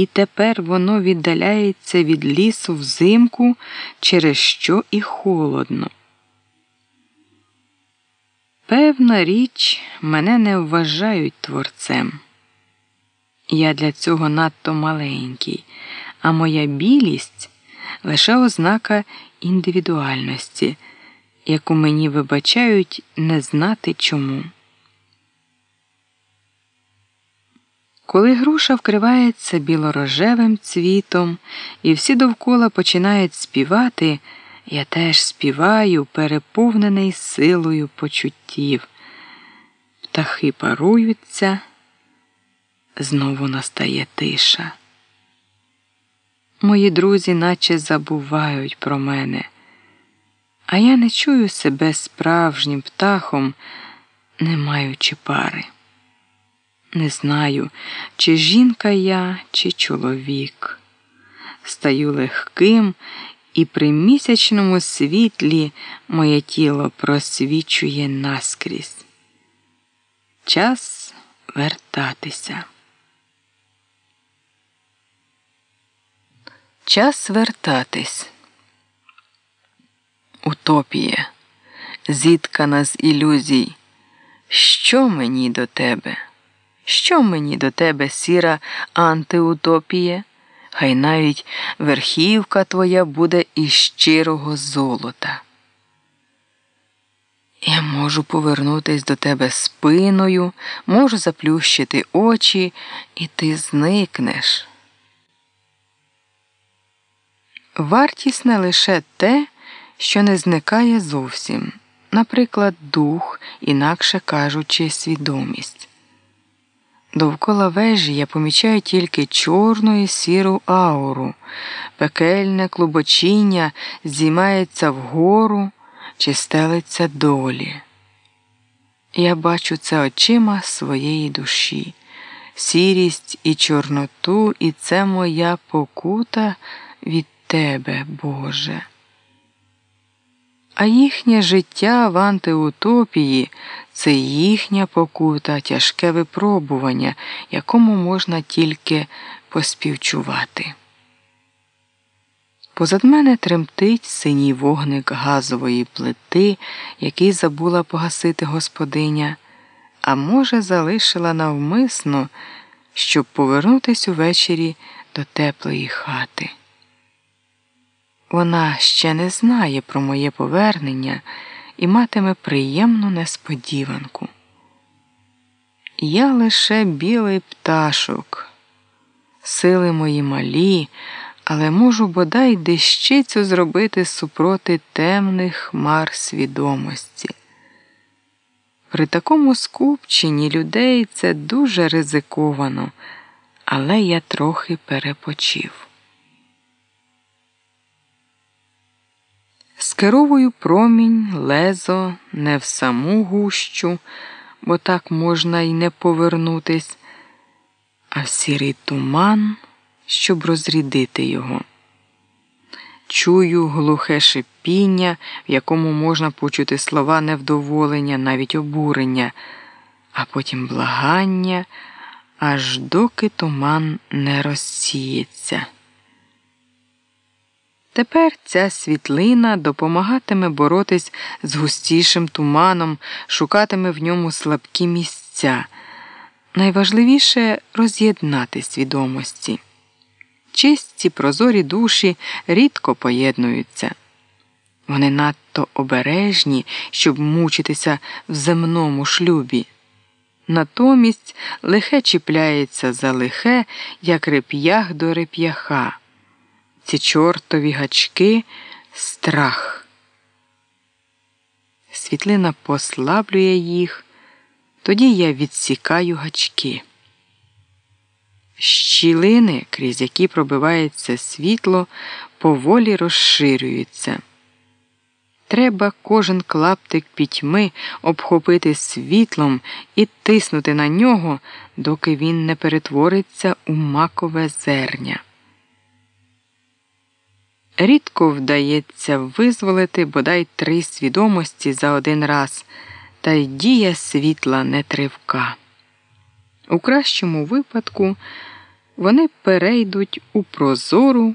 і тепер воно віддаляється від лісу взимку, через що і холодно. Певна річ, мене не вважають творцем. Я для цього надто маленький, а моя білість лише ознака індивідуальності, яку мені вибачають не знати чому. Коли груша вкривається білорожевим цвітом, і всі довкола починають співати, я теж співаю, переповнений силою почуттів. Птахи паруються, знову настає тиша. Мої друзі наче забувають про мене, а я не чую себе справжнім птахом, не маючи пари. Не знаю, чи жінка я, чи чоловік. Стаю легким, і при місячному світлі моє тіло просвічує наскрізь. Час вертатися. Час вертатись. Утопія, зіткана з ілюзій. Що мені до тебе? Що мені до тебе, сіра антиутопіє? Хай навіть верхівка твоя буде із щирого золота. Я можу повернутись до тебе спиною, можу заплющити очі, і ти зникнеш. Вартісне лише те, що не зникає зовсім, наприклад, дух, інакше кажучи, свідомість. Довкола вежі я помічаю тільки чорну і сіру ауру, пекельне клубочіння здіймається вгору чи стелиться долі. Я бачу це очима своєї душі, сірість і чорноту, і це моя покута від Тебе, Боже. А їхнє життя в антиутопії це їхня покута, тяжке випробування, якому можна тільки поспівчувати. Позад мене тремтить синій вогник газової плити, який забула погасити господиня, а може, залишила навмисно, щоб повернутись увечері до теплої хати. Вона ще не знає про моє повернення і матиме приємну несподіванку. Я лише білий пташок, сили мої малі, але можу бодай дещицю зробити супроти темних хмар свідомості. При такому скупченні людей це дуже ризиковано, але я трохи перепочив. Скеровую промінь, лезо не в саму гущу, бо так можна й не повернутись, а в сірий туман, щоб розрідити його. Чую глухе шипіння, в якому можна почути слова невдоволення, навіть обурення, а потім благання, аж доки туман не розсіється. Тепер ця світлина допомагатиме боротись з густішим туманом, шукатиме в ньому слабкі місця. Найважливіше роз'єднати свідомості. Чисті прозорі душі рідко поєднуються. Вони надто обережні, щоб мучитися в земному шлюбі. Натомість лихе чіпляється за лихе, як реп'ях до реп'яха ці чортові гачки страх. Світлина послаблює їх, тоді я відсікаю гачки. Щілини, крізь які пробивається світло, поволі розширюються. Треба кожен клаптик пітьми обхопити світлом і тиснути на нього, доки він не перетвориться у макове зерня. Рідко вдається визволити бодай три свідомості за один раз, та й дія світла не тривка. У кращому випадку вони перейдуть у прозору.